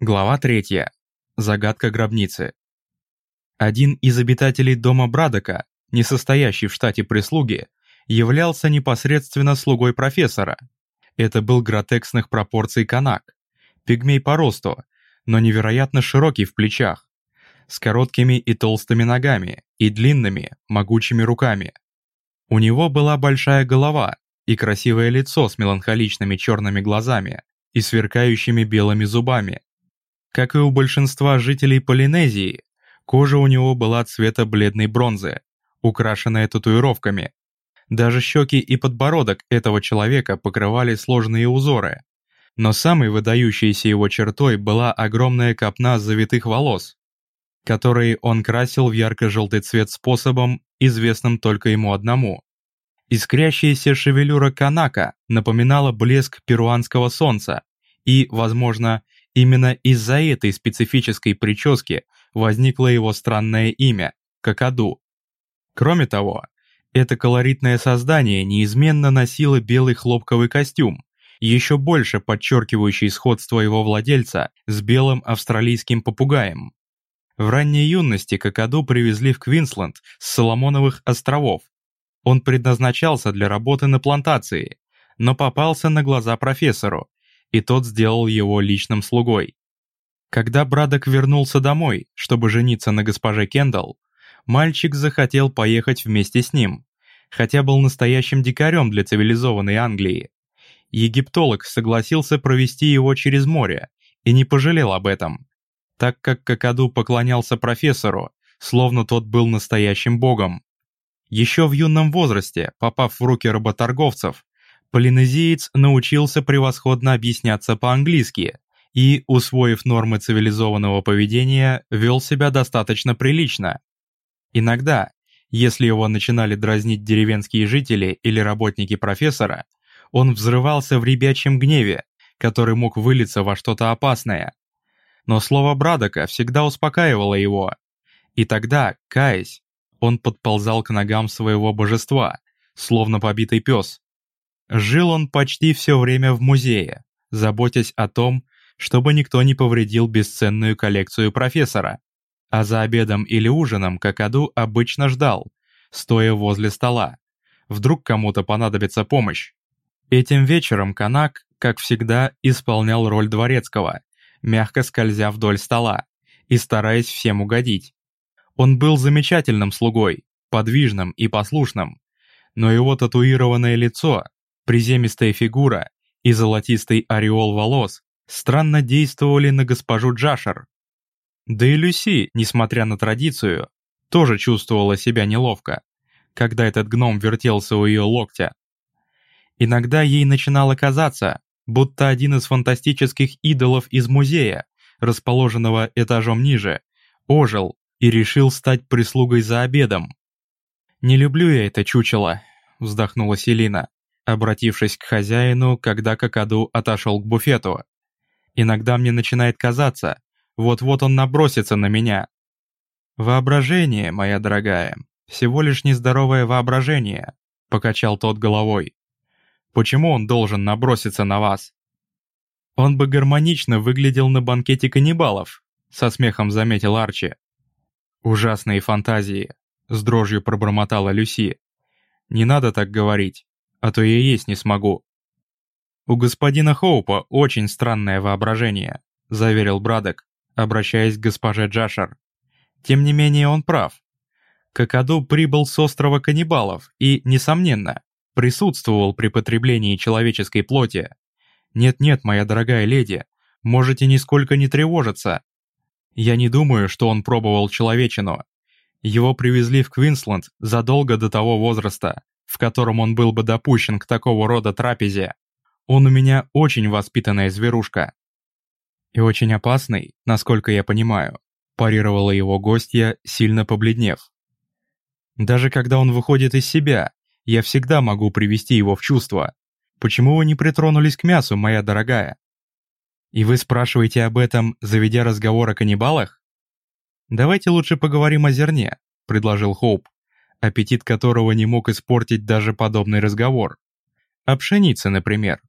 Глава третья. Загадка гробницы. Один из обитателей дома Брадока, не состоящий в штате прислуги, являлся непосредственно слугой профессора. Это был гротексных пропорций канак, пигмей по росту, но невероятно широкий в плечах, с короткими и толстыми ногами и длинными, могучими руками. У него была большая голова и красивое лицо с меланхоличными черными глазами и сверкающими белыми зубами, как и у большинства жителей Полинезии, кожа у него была цвета бледной бронзы, украшенная татуировками. Даже щеки и подбородок этого человека покрывали сложные узоры. Но самой выдающейся его чертой была огромная копна завитых волос, которые он красил в ярко-желтый цвет способом, известным только ему одному. Искрящаяся шевелюра канака напоминала блеск перуанского солнца и, возможно, Именно из-за этой специфической прически возникло его странное имя – Какаду. Кроме того, это колоритное создание неизменно носило белый хлопковый костюм, еще больше подчеркивающий сходство его владельца с белым австралийским попугаем. В ранней юности Какаду привезли в Квинсленд с Соломоновых островов. Он предназначался для работы на плантации, но попался на глаза профессору, и тот сделал его личным слугой. Когда Брадок вернулся домой, чтобы жениться на госпоже Кендалл, мальчик захотел поехать вместе с ним, хотя был настоящим дикарем для цивилизованной Англии. Египтолог согласился провести его через море и не пожалел об этом, так как Какаду поклонялся профессору, словно тот был настоящим богом. Еще в юном возрасте, попав в руки работорговцев, полинезиец научился превосходно объясняться по-английски и, усвоив нормы цивилизованного поведения, вел себя достаточно прилично. Иногда, если его начинали дразнить деревенские жители или работники профессора, он взрывался в ребячьем гневе, который мог вылиться во что-то опасное. Но слово Брадока всегда успокаивало его, и тогда, каясь, он подползал к ногам своего божества, словно побитый пес, Жил он почти все время в музее, заботясь о том, чтобы никто не повредил бесценную коллекцию профессора. А за обедом или ужином Какаду обычно ждал, стоя возле стола. Вдруг кому-то понадобится помощь. Этим вечером Канак, как всегда, исполнял роль дворецкого, мягко скользя вдоль стола и стараясь всем угодить. Он был замечательным слугой, подвижным и послушным, но его татуированное лицо приземистая фигура и золотистый ореол волос странно действовали на госпожу Джашер. Да и Люси, несмотря на традицию, тоже чувствовала себя неловко, когда этот гном вертелся у ее локтя. Иногда ей начинало казаться, будто один из фантастических идолов из музея, расположенного этажом ниже, ожил и решил стать прислугой за обедом. «Не люблю я это чучело», — вздохнула Селина обратившись к хозяину, когда Какаду отошел к буфету. «Иногда мне начинает казаться, вот-вот он набросится на меня». «Воображение, моя дорогая, всего лишь нездоровое воображение», — покачал тот головой. «Почему он должен наброситься на вас?» «Он бы гармонично выглядел на банкете каннибалов», — со смехом заметил Арчи. «Ужасные фантазии», — с дрожью пробормотала Люси. «Не надо так говорить а то я есть не смогу». «У господина Хоупа очень странное воображение», — заверил Брадок, обращаясь к госпоже Джашер. «Тем не менее он прав. Какаду прибыл с острова каннибалов и, несомненно, присутствовал при потреблении человеческой плоти. Нет-нет, моя дорогая леди, можете нисколько не тревожиться. Я не думаю, что он пробовал человечину. Его привезли в Квинсленд задолго до того возраста, в котором он был бы допущен к такого рода трапезе. Он у меня очень воспитанная зверушка. И очень опасный, насколько я понимаю, парировала его гостья, сильно побледнев. Даже когда он выходит из себя, я всегда могу привести его в чувство. Почему вы не притронулись к мясу, моя дорогая? И вы спрашиваете об этом, заведя разговор о каннибалах? Давайте лучше поговорим о зерне, предложил Хоуп аппетит которого не мог испортить даже подобный разговор. О пшенице, например.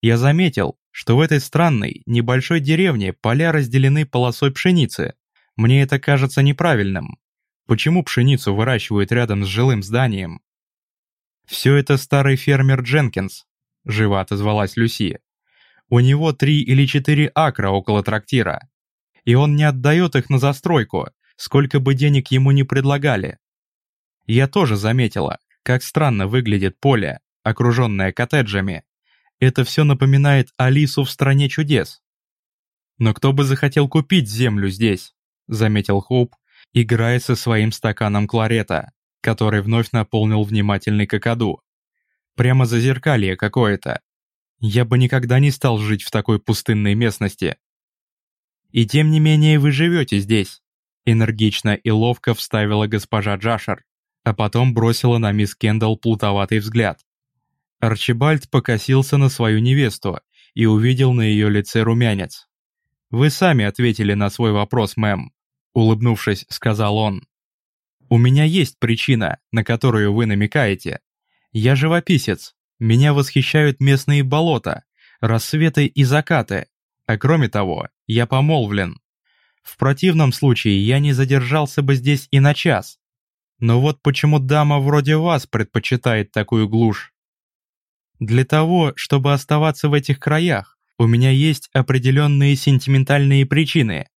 Я заметил, что в этой странной, небольшой деревне поля разделены полосой пшеницы. Мне это кажется неправильным. Почему пшеницу выращивают рядом с жилым зданием? «Все это старый фермер Дженкинс», — живо отозвалась Люси. «У него три или четыре акра около трактира. И он не отдает их на застройку, сколько бы денег ему ни предлагали. Я тоже заметила, как странно выглядит поле, окруженное коттеджами. Это все напоминает Алису в «Стране чудес». «Но кто бы захотел купить землю здесь?» — заметил Хоуп, играя со своим стаканом кларета, который вновь наполнил внимательный какаду. «Прямо зазеркалье какое-то. Я бы никогда не стал жить в такой пустынной местности». «И тем не менее вы живете здесь», — энергично и ловко вставила госпожа Джашер, а потом бросила на мисс Кендалл плутоватый взгляд. Арчибальд покосился на свою невесту и увидел на ее лице румянец. «Вы сами ответили на свой вопрос, мэм», — улыбнувшись, сказал он. «У меня есть причина, на которую вы намекаете. Я живописец, меня восхищают местные болота, рассветы и закаты, а кроме того, я помолвлен. В противном случае я не задержался бы здесь и на час. Но вот почему дама вроде вас предпочитает такую глушь. Для того, чтобы оставаться в этих краях, у меня есть определенные сентиментальные причины»,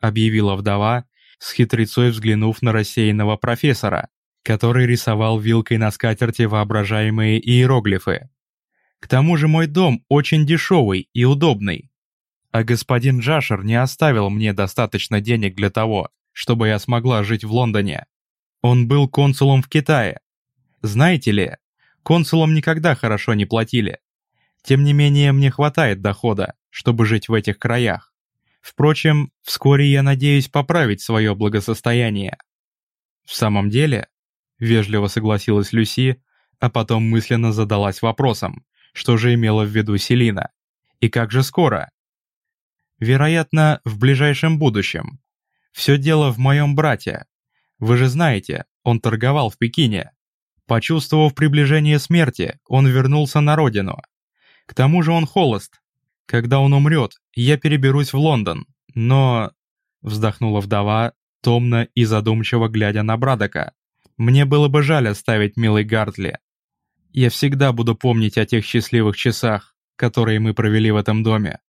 объявила вдова, с хитрецой взглянув на рассеянного профессора, который рисовал вилкой на скатерти воображаемые иероглифы. «К тому же мой дом очень дешевый и удобный. А господин Джашер не оставил мне достаточно денег для того, чтобы я смогла жить в Лондоне. Он был консулом в Китае. Знаете ли, Консулам никогда хорошо не платили. Тем не менее, мне хватает дохода, чтобы жить в этих краях. Впрочем, вскоре я надеюсь поправить свое благосостояние. В самом деле, вежливо согласилась Люси, а потом мысленно задалась вопросом, что же имела в виду Селина. И как же скоро? Вероятно, в ближайшем будущем. Все дело в моем брате. Вы же знаете, он торговал в Пекине. Почувствовав приближение смерти, он вернулся на родину. К тому же он холост. Когда он умрет, я переберусь в Лондон, но...» Вздохнула вдова, томно и задумчиво глядя на Брадока. «Мне было бы жаль оставить милый Гартли. Я всегда буду помнить о тех счастливых часах, которые мы провели в этом доме.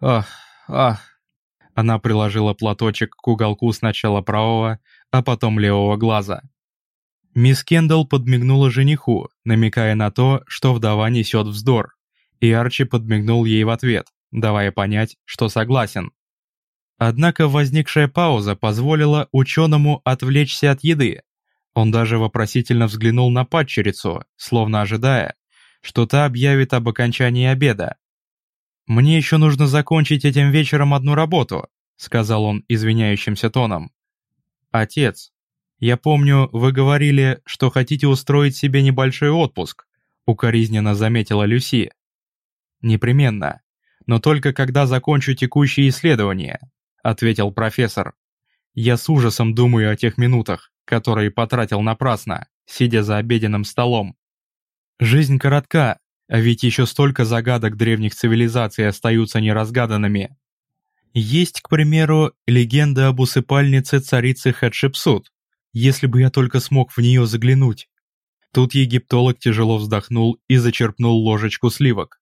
Ах, ах...» Она приложила платочек к уголку сначала правого, а потом левого глаза. Мисс Кендалл подмигнула жениху, намекая на то, что вдова несет вздор, и Арчи подмигнул ей в ответ, давая понять, что согласен. Однако возникшая пауза позволила ученому отвлечься от еды. Он даже вопросительно взглянул на падчерицу, словно ожидая, что та объявит об окончании обеда. «Мне еще нужно закончить этим вечером одну работу», сказал он извиняющимся тоном. «Отец, «Я помню, вы говорили, что хотите устроить себе небольшой отпуск», укоризненно заметила Люси. «Непременно. Но только когда закончу текущие исследования», ответил профессор. «Я с ужасом думаю о тех минутах, которые потратил напрасно, сидя за обеденным столом. Жизнь коротка, а ведь еще столько загадок древних цивилизаций остаются неразгаданными. Есть, к примеру, легенда об усыпальнице царицы Хатшепсут, если бы я только смог в нее заглянуть. Тут египтолог тяжело вздохнул и зачерпнул ложечку сливок.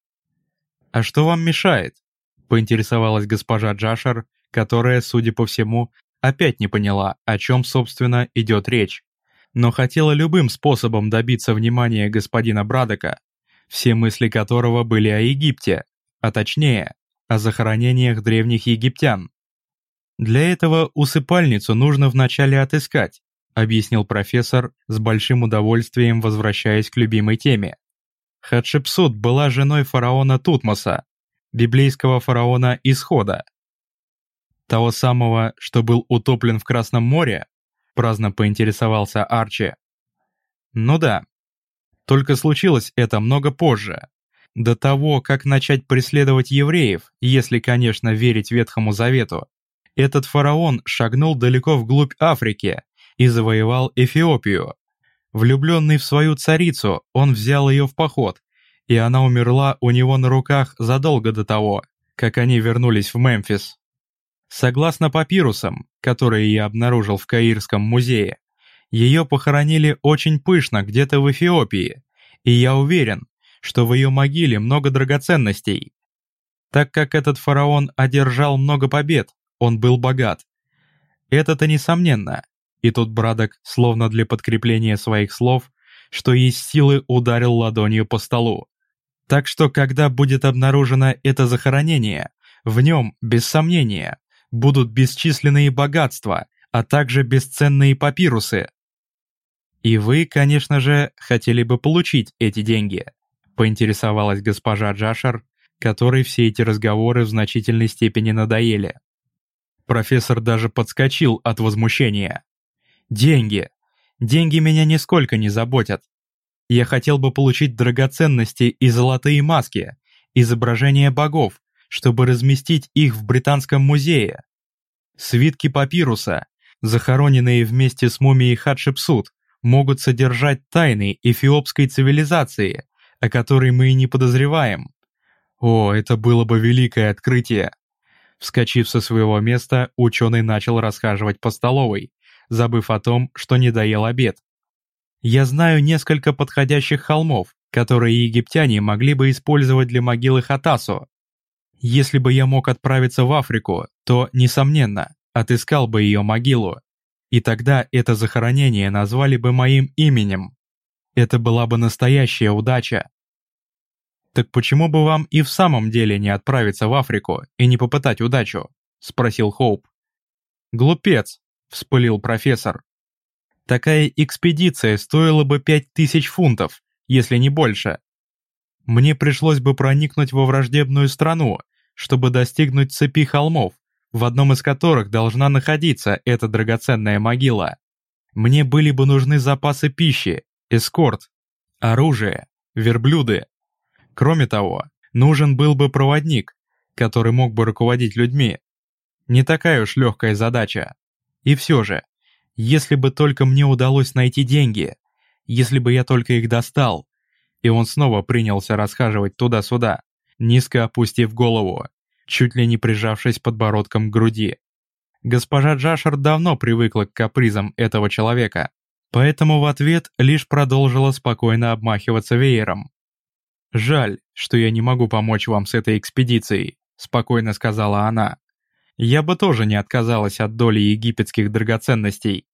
«А что вам мешает?» — поинтересовалась госпожа Джашер, которая, судя по всему, опять не поняла, о чем, собственно, идет речь, но хотела любым способом добиться внимания господина Брадока, все мысли которого были о Египте, а точнее, о захоронениях древних египтян. Для этого усыпальницу нужно вначале отыскать, объяснил профессор, с большим удовольствием возвращаясь к любимой теме. Хатшепсут была женой фараона Тутмоса, библейского фараона Исхода. Того самого, что был утоплен в Красном море, праздно поинтересовался Арчи. Ну да. Только случилось это много позже. До того, как начать преследовать евреев, если, конечно, верить Ветхому Завету, этот фараон шагнул далеко вглубь Африки и завоевал Эфиопию. Влюбленный в свою царицу, он взял ее в поход и она умерла у него на руках задолго до того, как они вернулись в Мемфис. Согласно папирусам, которые я обнаружил в Каирском музее, ее похоронили очень пышно где-то в Эфиопии, и я уверен, что в ее могиле много драгоценностей. Так как этот фараон одержал много побед, он был богат. Это-то несомненно. И тут Брадок, словно для подкрепления своих слов, что есть силы, ударил ладонью по столу. Так что, когда будет обнаружено это захоронение, в нем, без сомнения, будут бесчисленные богатства, а также бесценные папирусы. И вы, конечно же, хотели бы получить эти деньги, поинтересовалась госпожа Джашер, которой все эти разговоры в значительной степени надоели. Профессор даже подскочил от возмущения. «Деньги! Деньги меня нисколько не заботят. Я хотел бы получить драгоценности и золотые маски, изображения богов, чтобы разместить их в Британском музее. Свитки папируса, захороненные вместе с мумией Хатшепсут, могут содержать тайны эфиопской цивилизации, о которой мы и не подозреваем. О, это было бы великое открытие. Вскочив со своего места, ученый начал расхаживать по столовой, забыв о том, что не доел обед. Я знаю несколько подходящих холмов, которые египтяне могли бы использовать для могилы Хатасу. Если бы я мог отправиться в Африку, то, несомненно, отыскал бы ее могилу. И тогда это захоронение назвали бы моим именем. Это была бы настоящая удача. «Так почему бы вам и в самом деле не отправиться в Африку и не попытать удачу?» — спросил Хоуп. «Глупец!» — вспылил профессор. Такая экспедиция стоила бы пять тысяч фунтов, если не больше. Мне пришлось бы проникнуть во враждебную страну, чтобы достигнуть цепи холмов, в одном из которых должна находиться эта драгоценная могила. Мне были бы нужны запасы пищи, эскорт, оружие, верблюды. Кроме того, нужен был бы проводник, который мог бы руководить людьми. Не такая уж легкая задача. И все же, если бы только мне удалось найти деньги, если бы я только их достал. И он снова принялся расхаживать туда-сюда, низко опустив голову, чуть ли не прижавшись подбородком к груди. Госпожа Джашер давно привыкла к капризам этого человека, поэтому в ответ лишь продолжила спокойно обмахиваться веером. «Жаль, что я не могу помочь вам с этой экспедицией», — спокойно сказала она я бы тоже не отказалась от доли египетских драгоценностей.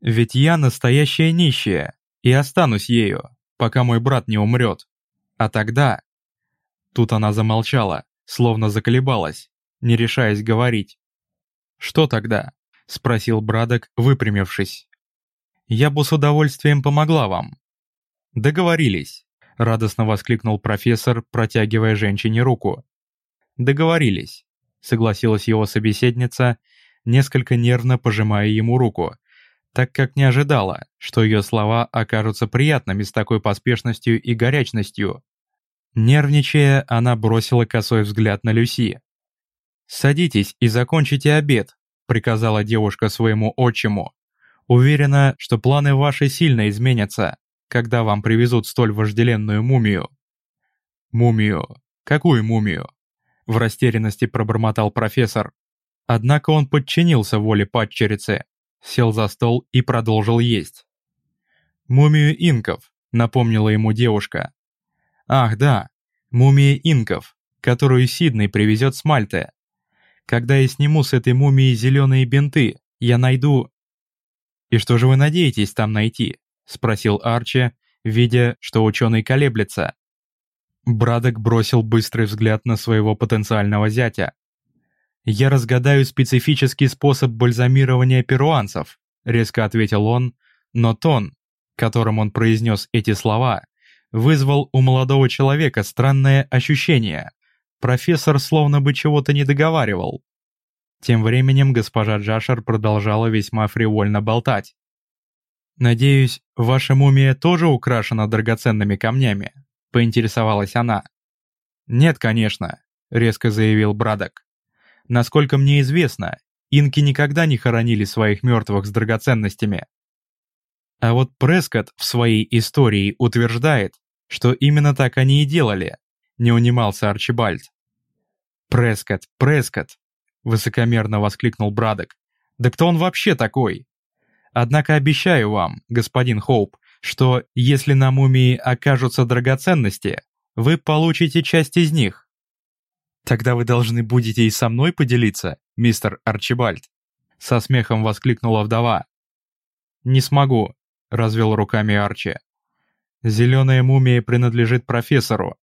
Ведь я настоящая нищая и останусь ею, пока мой брат не умрет. А тогда... Тут она замолчала, словно заколебалась, не решаясь говорить. «Что тогда?» — спросил Брадок, выпрямившись. «Я бы с удовольствием помогла вам». «Договорились», — радостно воскликнул профессор, протягивая женщине руку. «Договорились согласилась его собеседница, несколько нервно пожимая ему руку, так как не ожидала, что ее слова окажутся приятными с такой поспешностью и горячностью. Нервничая, она бросила косой взгляд на Люси. «Садитесь и закончите обед», — приказала девушка своему отчиму. «Уверена, что планы ваши сильно изменятся, когда вам привезут столь вожделенную мумию». «Мумию? Какую мумию?» в растерянности пробормотал профессор. Однако он подчинился воле падчерицы, сел за стол и продолжил есть. «Мумию инков», — напомнила ему девушка. «Ах, да, мумия инков, которую Сиднey привезет с Мальты. Когда я сниму с этой мумии зеленые бинты, я найду...» «И что же вы надеетесь там найти?» — спросил Арчи, видя, что ученый колеблется. Брадок бросил быстрый взгляд на своего потенциального зятя. «Я разгадаю специфический способ бальзамирования перуанцев», — резко ответил он, но тон, которым он произнес эти слова, вызвал у молодого человека странное ощущение. Профессор словно бы чего-то не договаривал. Тем временем госпожа Джашер продолжала весьма фривольно болтать. «Надеюсь, ваша мумия тоже украшена драгоценными камнями?» поинтересовалась она. «Нет, конечно», — резко заявил Брадок. «Насколько мне известно, инки никогда не хоронили своих мертвых с драгоценностями. А вот Прескотт в своей истории утверждает, что именно так они и делали, не унимался Арчибальд. Прескотт, Прескотт, высокомерно воскликнул Брадок. Да кто он вообще такой? Однако обещаю вам, господин Хоуп, что если на мумии окажутся драгоценности, вы получите часть из них. Тогда вы должны будете и со мной поделиться, мистер Арчибальд, со смехом воскликнула вдова. Не смогу, развел руками Арчи. Зеленая мумия принадлежит профессору.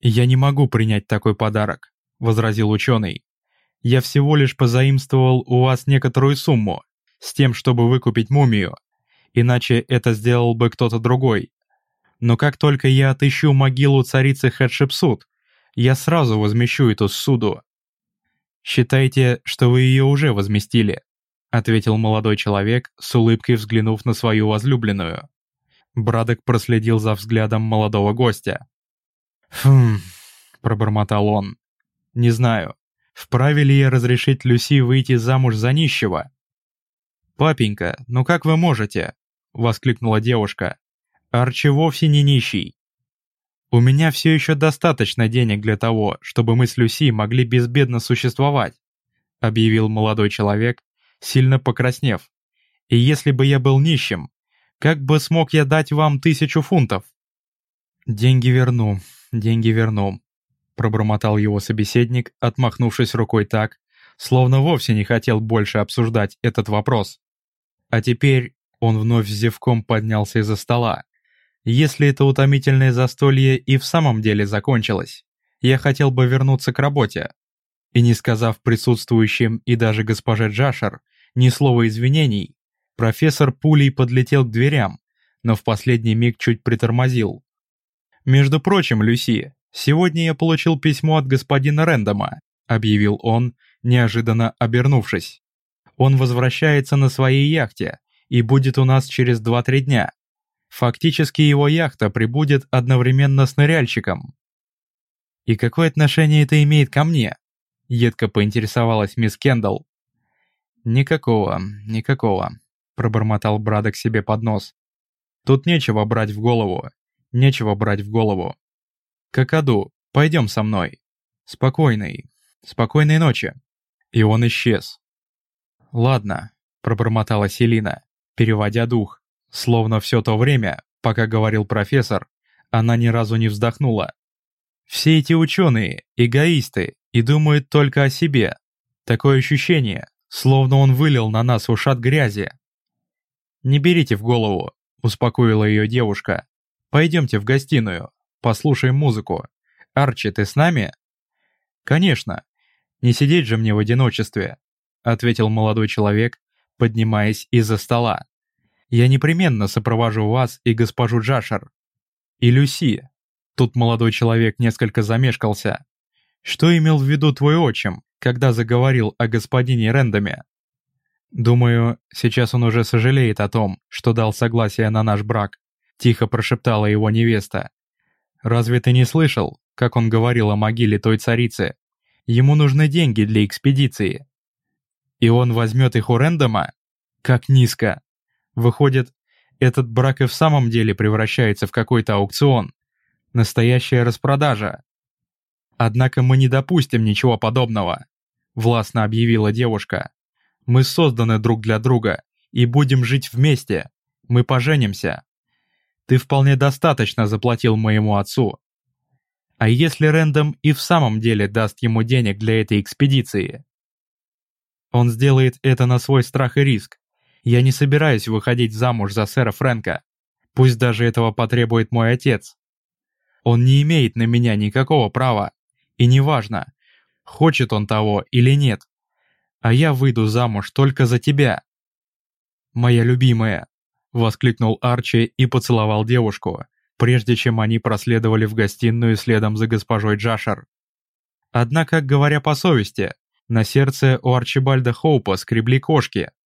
Я не могу принять такой подарок, возразил ученый. Я всего лишь позаимствовал у вас некоторую сумму, с тем, чтобы выкупить мумию, иначе это сделал бы кто-то другой. Но как только я отыщу могилу царицы Хатшепсут, я сразу возмещу эту суду. «Считайте, что вы ее уже возместили», — ответил молодой человек, с улыбкой взглянув на свою возлюбленную. Брадок проследил за взглядом молодого гостя. «Хм...» — пробормотал он. «Не знаю, вправе ли я разрешить Люси выйти замуж за нищего?» «Папенька, ну как вы можете?» — воскликнула девушка. «Арчи вовсе не нищий. У меня все еще достаточно денег для того, чтобы мы с Люси могли безбедно существовать», — объявил молодой человек, сильно покраснев. «И если бы я был нищим, как бы смог я дать вам тысячу фунтов?» «Деньги верну, деньги верну», — пробормотал его собеседник, отмахнувшись рукой так, словно вовсе не хотел больше обсуждать этот вопрос. А теперь он вновь зевком поднялся из-за стола. Если это утомительное застолье и в самом деле закончилось, я хотел бы вернуться к работе. И не сказав присутствующим и даже госпоже Джашер ни слова извинений, профессор пулей подлетел к дверям, но в последний миг чуть притормозил. «Между прочим, Люси, сегодня я получил письмо от господина Рэндома», объявил он, неожиданно обернувшись. «Он возвращается на своей яхте и будет у нас через 2-3 дня. Фактически его яхта прибудет одновременно с ныряльщиком. «И какое отношение это имеет ко мне?» — едко поинтересовалась мисс Кендалл. «Никакого, никакого», — пробормотал Брадок себе под нос. «Тут нечего брать в голову, нечего брать в голову. Какаду, пойдем со мной. Спокойной, спокойной ночи». И он исчез. «Ладно», — пробормотала Селина, переводя дух. Словно все то время, пока говорил профессор, она ни разу не вздохнула. Все эти ученые – эгоисты и думают только о себе. Такое ощущение, словно он вылил на нас ушат грязи. «Не берите в голову», – успокоила ее девушка. «Пойдемте в гостиную, послушаем музыку. Арчи, ты с нами?» «Конечно. Не сидеть же мне в одиночестве», – ответил молодой человек, поднимаясь из-за стола. Я непременно сопровожу вас и госпожу Джашер. И Люси. Тут молодой человек несколько замешкался. Что имел в виду твой отчим, когда заговорил о господине Рэндоме? Думаю, сейчас он уже сожалеет о том, что дал согласие на наш брак, тихо прошептала его невеста. Разве ты не слышал, как он говорил о могиле той царицы? Ему нужны деньги для экспедиции. И он возьмет их у Рэндома? Как низко! Выходит, этот брак и в самом деле превращается в какой-то аукцион. Настоящая распродажа. Однако мы не допустим ничего подобного, властно объявила девушка. Мы созданы друг для друга и будем жить вместе. Мы поженимся. Ты вполне достаточно заплатил моему отцу. А если Рэндом и в самом деле даст ему денег для этой экспедиции? Он сделает это на свой страх и риск, я не собираюсь выходить замуж за сэра Фрэнка, пусть даже этого потребует мой отец. Он не имеет на меня никакого права, и неважно, хочет он того или нет. А я выйду замуж только за тебя. Моя любимая, воскликнул Арчи и поцеловал девушку, прежде чем они проследовали в гостиную следом за госпожой Джашер. Однако, говоря по совести, на сердце у Арчибальда Хоупа скребли кошки –